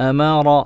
أمر